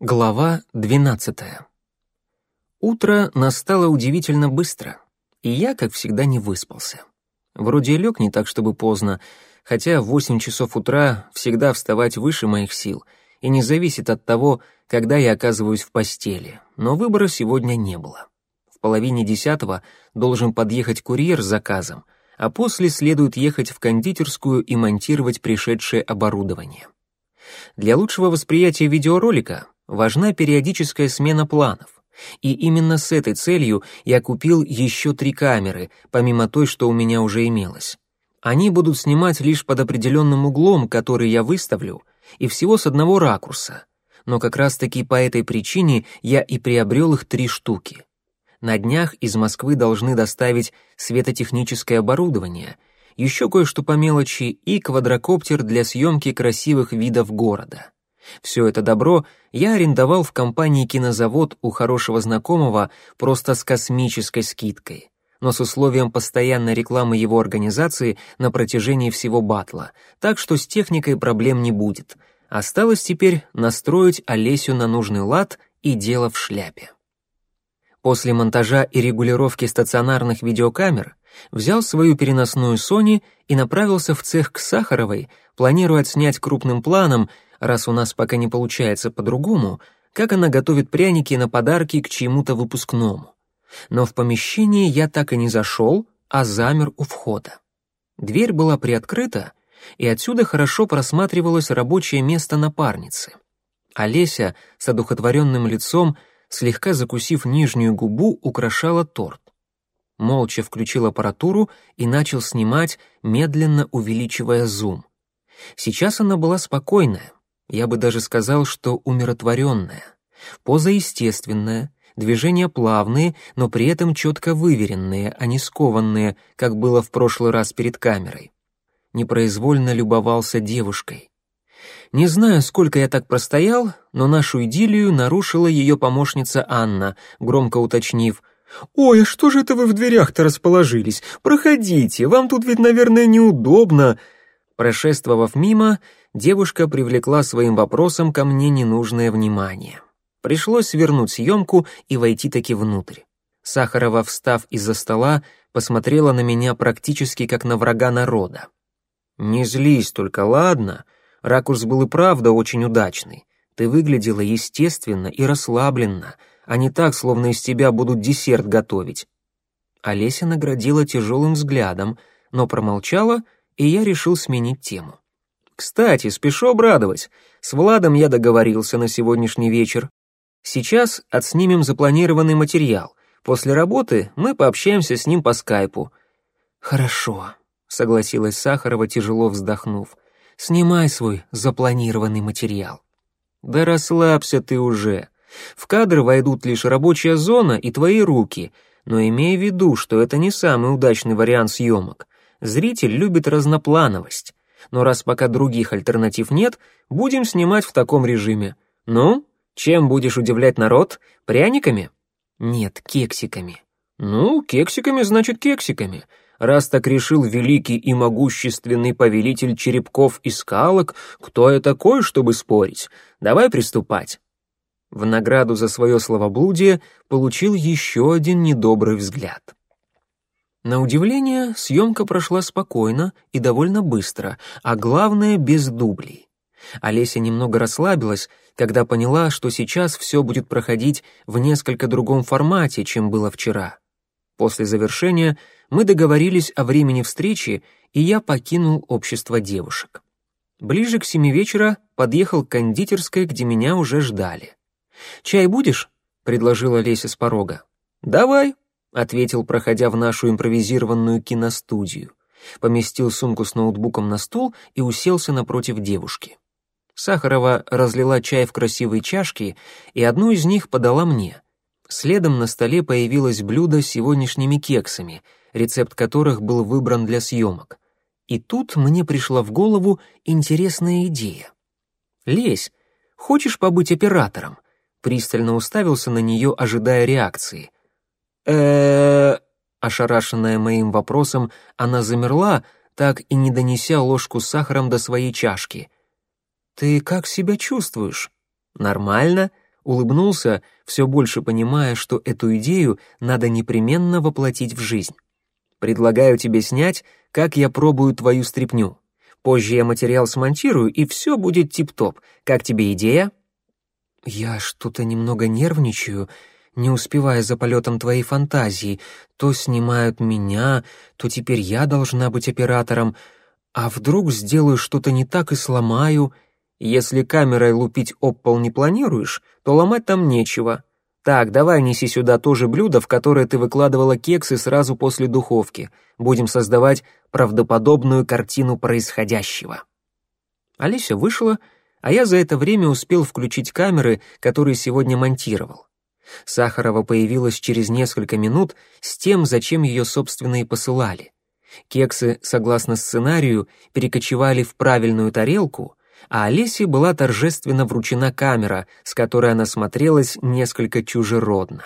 Глава 12. Утро настало удивительно быстро, и я, как всегда, не выспался. Вроде лег не так, чтобы поздно, хотя в 8 часов утра всегда вставать выше моих сил, и не зависит от того, когда я оказываюсь в постели, но выбора сегодня не было. В половине десятого должен подъехать курьер с заказом, а после следует ехать в кондитерскую и монтировать пришедшее оборудование. Для лучшего восприятия видеоролика важна периодическая смена планов. И именно с этой целью я купил еще три камеры, помимо той, что у меня уже имелось. Они будут снимать лишь под определенным углом, который я выставлю, и всего с одного ракурса. Но как раз-таки по этой причине я и приобрел их три штуки. На днях из Москвы должны доставить светотехническое оборудование, еще кое-что по мелочи и квадрокоптер для съемки красивых видов города. Все это добро я арендовал в компании «Кинозавод» у хорошего знакомого просто с космической скидкой, но с условием постоянной рекламы его организации на протяжении всего батла, так что с техникой проблем не будет. Осталось теперь настроить Олесю на нужный лад и дело в шляпе. После монтажа и регулировки стационарных видеокамер взял свою переносную Sony и направился в цех к Сахаровой, планируя отснять крупным планом раз у нас пока не получается по-другому, как она готовит пряники на подарки к чему-то выпускному. Но в помещение я так и не зашел, а замер у входа. Дверь была приоткрыта, и отсюда хорошо просматривалось рабочее место напарницы. Олеся с одухотворенным лицом, слегка закусив нижнюю губу, украшала торт. Молча включил аппаратуру и начал снимать, медленно увеличивая зум. Сейчас она была спокойная, я бы даже сказал, что умиротворенная. Поза естественная, движения плавные, но при этом четко выверенные, а не скованные, как было в прошлый раз перед камерой. Непроизвольно любовался девушкой. Не знаю, сколько я так простоял, но нашу идиллию нарушила ее помощница Анна, громко уточнив «Ой, а что же это вы в дверях-то расположились? Проходите, вам тут ведь, наверное, неудобно». Прошествовав мимо, девушка привлекла своим вопросом ко мне ненужное внимание. Пришлось свернуть съемку и войти таки внутрь. Сахарова, встав из-за стола, посмотрела на меня практически как на врага народа. «Не злись только, ладно? Ракурс был и правда очень удачный. Ты выглядела естественно и расслабленно, а не так, словно из тебя будут десерт готовить». Олеся наградила тяжелым взглядом, но промолчала, и я решил сменить тему. Кстати, спешу обрадовать. С Владом я договорился на сегодняшний вечер. Сейчас отснимем запланированный материал. После работы мы пообщаемся с ним по скайпу. Хорошо, согласилась Сахарова, тяжело вздохнув. Снимай свой запланированный материал. Да расслабься ты уже. В кадр войдут лишь рабочая зона и твои руки, но имей в виду, что это не самый удачный вариант съемок. Зритель любит разноплановость но раз пока других альтернатив нет, будем снимать в таком режиме. Ну, чем будешь удивлять народ? Пряниками? Нет, кексиками. Ну, кексиками значит кексиками. Раз так решил великий и могущественный повелитель черепков и скалок, кто я такой, чтобы спорить? Давай приступать. В награду за свое словоблудие получил еще один недобрый взгляд. На удивление, съемка прошла спокойно и довольно быстро, а главное, без дублей. Олеся немного расслабилась, когда поняла, что сейчас все будет проходить в несколько другом формате, чем было вчера. После завершения мы договорились о времени встречи, и я покинул общество девушек. Ближе к семи вечера подъехал к кондитерской, где меня уже ждали. «Чай будешь?» — предложила Леся с порога. «Давай», ответил, проходя в нашу импровизированную киностудию. Поместил сумку с ноутбуком на стул и уселся напротив девушки. Сахарова разлила чай в красивые чашки, и одну из них подала мне. Следом на столе появилось блюдо с сегодняшними кексами, рецепт которых был выбран для съемок. И тут мне пришла в голову интересная идея. «Лесь, хочешь побыть оператором?» Пристально уставился на нее, ожидая реакции э Ошарашенная моим вопросом, она замерла, так и не донеся ложку с сахаром до своей чашки. «Ты как себя чувствуешь?» «Нормально», улыбнулся, все больше понимая, что эту идею надо непременно воплотить в жизнь. «Предлагаю тебе снять, как я пробую твою стряпню. Позже я материал смонтирую, и все будет тип-топ. Как тебе идея?» «Я что-то немного нервничаю», не успевая за полетом твоей фантазии. То снимают меня, то теперь я должна быть оператором. А вдруг сделаю что-то не так и сломаю? Если камерой лупить об пол не планируешь, то ломать там нечего. Так, давай неси сюда то же блюдо, в которое ты выкладывала кексы сразу после духовки. Будем создавать правдоподобную картину происходящего. Олеся вышла, а я за это время успел включить камеры, которые сегодня монтировал. Сахарова появилась через несколько минут с тем, зачем ее, собственно, и посылали. Кексы, согласно сценарию, перекочевали в правильную тарелку, а Олесе была торжественно вручена камера, с которой она смотрелась несколько чужеродно.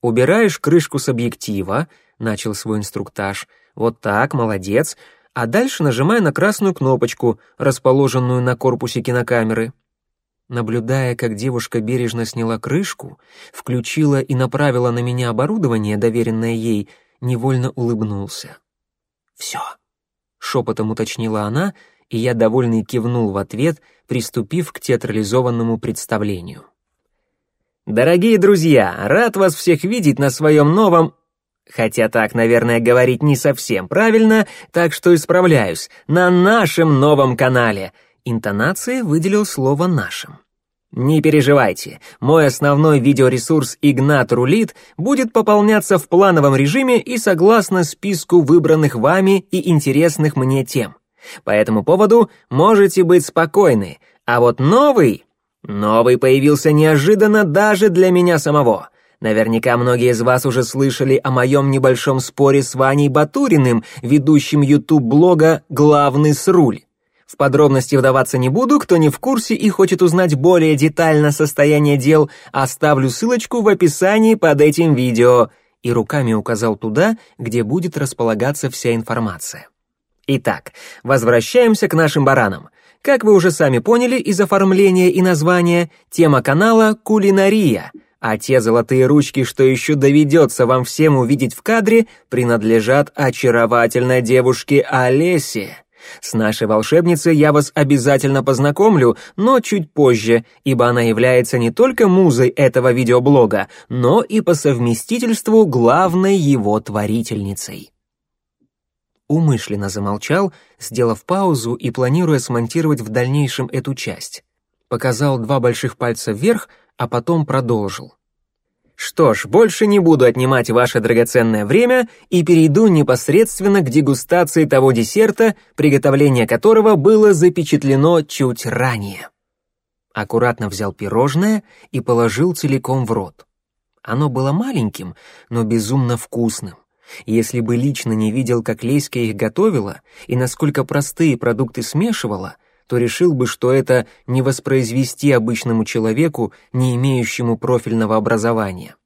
«Убираешь крышку с объектива», — начал свой инструктаж, «вот так, молодец», а дальше нажимай на красную кнопочку, расположенную на корпусе кинокамеры. Наблюдая, как девушка бережно сняла крышку, включила и направила на меня оборудование, доверенное ей, невольно улыбнулся. «Все», — шепотом уточнила она, и я, довольный, кивнул в ответ, приступив к театрализованному представлению. «Дорогие друзья, рад вас всех видеть на своем новом...» Хотя так, наверное, говорить не совсем правильно, так что исправляюсь. На нашем новом канале. Интонация выделил слово «нашим». Не переживайте, мой основной видеоресурс Игнат Рулит будет пополняться в плановом режиме и согласно списку выбранных вами и интересных мне тем. По этому поводу можете быть спокойны, а вот новый... Новый появился неожиданно даже для меня самого. Наверняка многие из вас уже слышали о моем небольшом споре с Ваней Батуриным, ведущим YouTube-блога «Главный сруль». В подробности вдаваться не буду, кто не в курсе и хочет узнать более детально состояние дел, оставлю ссылочку в описании под этим видео. И руками указал туда, где будет располагаться вся информация. Итак, возвращаемся к нашим баранам. Как вы уже сами поняли из оформления и названия, тема канала «Кулинария», а те золотые ручки, что еще доведется вам всем увидеть в кадре, принадлежат очаровательной девушке Олесе. С нашей волшебницей я вас обязательно познакомлю, но чуть позже, ибо она является не только музой этого видеоблога, но и по совместительству главной его творительницей. Умышленно замолчал, сделав паузу и планируя смонтировать в дальнейшем эту часть. Показал два больших пальца вверх, а потом продолжил. Что ж, больше не буду отнимать ваше драгоценное время и перейду непосредственно к дегустации того десерта, приготовление которого было запечатлено чуть ранее. Аккуратно взял пирожное и положил целиком в рот. Оно было маленьким, но безумно вкусным. Если бы лично не видел, как Леська их готовила и насколько простые продукты смешивала, то решил бы, что это не воспроизвести обычному человеку, не имеющему профильного образования.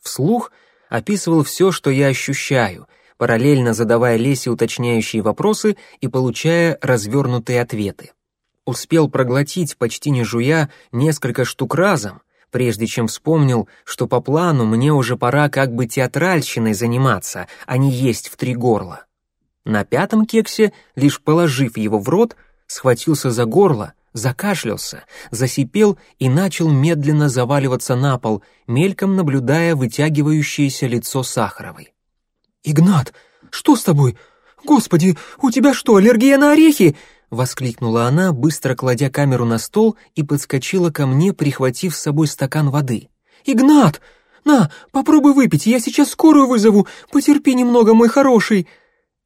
Вслух описывал все, что я ощущаю, параллельно задавая Лесе уточняющие вопросы и получая развернутые ответы. Успел проглотить, почти не жуя, несколько штук разом, прежде чем вспомнил, что по плану мне уже пора как бы театральщиной заниматься, а не есть в три горла. На пятом кексе, лишь положив его в рот, схватился за горло, закашлялся, засипел и начал медленно заваливаться на пол, мельком наблюдая вытягивающееся лицо Сахаровой. «Игнат, что с тобой? Господи, у тебя что, аллергия на орехи?» — воскликнула она, быстро кладя камеру на стол и подскочила ко мне, прихватив с собой стакан воды. «Игнат! На, попробуй выпить, я сейчас скорую вызову, потерпи немного, мой хороший!»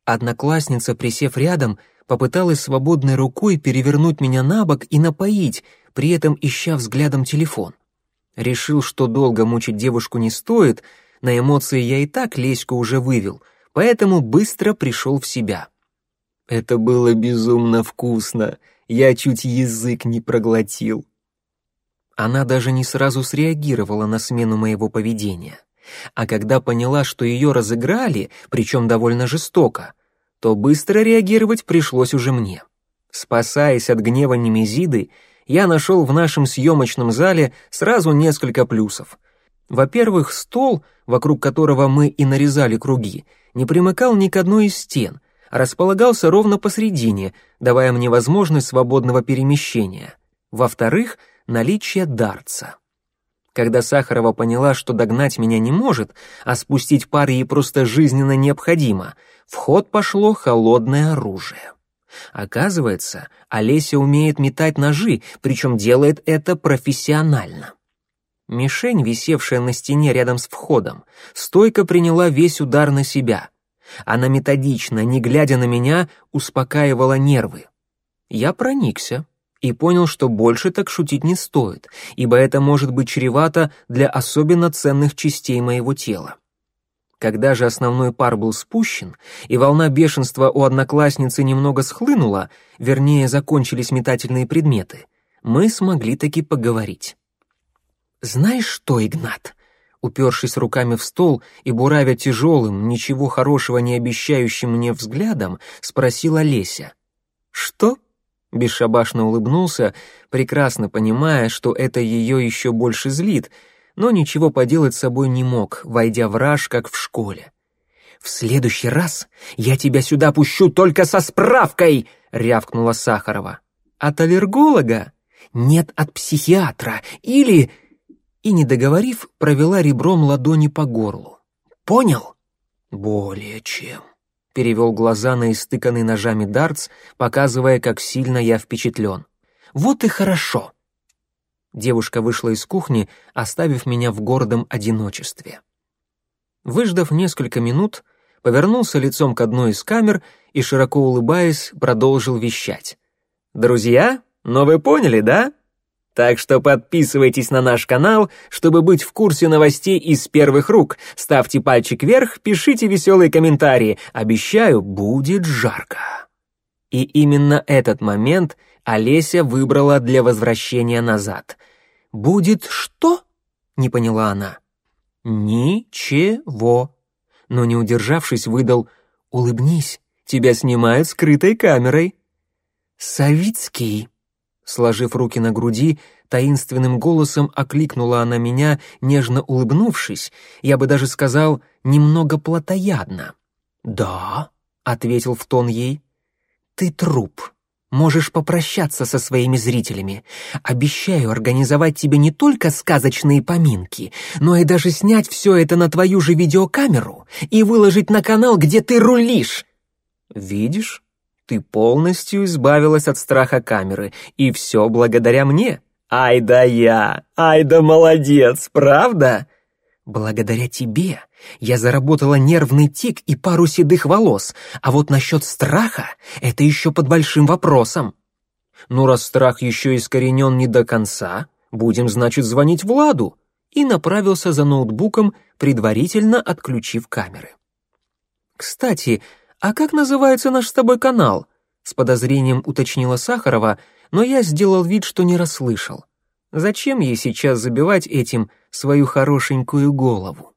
Одноклассница, присев рядом, попыталась свободной рукой перевернуть меня на бок и напоить, при этом ища взглядом телефон. Решил, что долго мучить девушку не стоит, на эмоции я и так Леську уже вывел, поэтому быстро пришел в себя. Это было безумно вкусно, я чуть язык не проглотил. Она даже не сразу среагировала на смену моего поведения. А когда поняла, что ее разыграли, причем довольно жестоко, то быстро реагировать пришлось уже мне. Спасаясь от гнева Немезиды, я нашел в нашем съемочном зале сразу несколько плюсов. Во-первых, стол, вокруг которого мы и нарезали круги, не примыкал ни к одной из стен, а располагался ровно посредине, давая мне возможность свободного перемещения. Во-вторых, наличие дарца. Когда Сахарова поняла, что догнать меня не может, а спустить пар ей просто жизненно необходимо, в ход пошло холодное оружие. Оказывается, Олеся умеет метать ножи, причем делает это профессионально. Мишень, висевшая на стене рядом с входом, стойко приняла весь удар на себя. Она методично, не глядя на меня, успокаивала нервы. Я проникся и понял, что больше так шутить не стоит, ибо это может быть чревато для особенно ценных частей моего тела. Когда же основной пар был спущен, и волна бешенства у одноклассницы немного схлынула, вернее, закончились метательные предметы, мы смогли таки поговорить. «Знаешь что, Игнат?» Упершись руками в стол и буравя тяжелым, ничего хорошего не обещающим мне взглядом, спросила Леся. «Что?» Бесшабашно улыбнулся, прекрасно понимая, что это ее еще больше злит — но ничего поделать с собой не мог, войдя в раж, как в школе. «В следующий раз я тебя сюда пущу только со справкой!» — рявкнула Сахарова. «От аллерголога? Нет, от психиатра. Или...» И, не договорив, провела ребром ладони по горлу. «Понял?» «Более чем», — перевел глаза на истыканный ножами дартс, показывая, как сильно я впечатлен. «Вот и хорошо. Девушка вышла из кухни, оставив меня в гордом одиночестве. Выждав несколько минут, повернулся лицом к одной из камер и, широко улыбаясь, продолжил вещать. «Друзья, ну вы поняли, да? Так что подписывайтесь на наш канал, чтобы быть в курсе новостей из первых рук. Ставьте пальчик вверх, пишите веселые комментарии. Обещаю, будет жарко». И именно этот момент Олеся выбрала для возвращения назад. «Будет что?» — не поняла она. «Ничего». Но, не удержавшись, выдал «Улыбнись, тебя снимают скрытой камерой». «Савицкий», сложив руки на груди, таинственным голосом окликнула она меня, нежно улыбнувшись, я бы даже сказал, немного плотоядно. «Да», — ответил в тон ей, — «ты труп». Можешь попрощаться со своими зрителями. Обещаю организовать тебе не только сказочные поминки, но и даже снять все это на твою же видеокамеру и выложить на канал, где ты рулишь. Видишь, ты полностью избавилась от страха камеры, и все благодаря мне. Ай да я, ай да молодец, правда? Благодаря тебе я заработала нервный тик и пару седых волос, а вот насчет страха — это еще под большим вопросом. Ну, раз страх еще искоренен не до конца, будем, значит, звонить Владу. И направился за ноутбуком, предварительно отключив камеры. «Кстати, а как называется наш с тобой канал?» — с подозрением уточнила Сахарова, но я сделал вид, что не расслышал. Зачем ей сейчас забивать этим свою хорошенькую голову?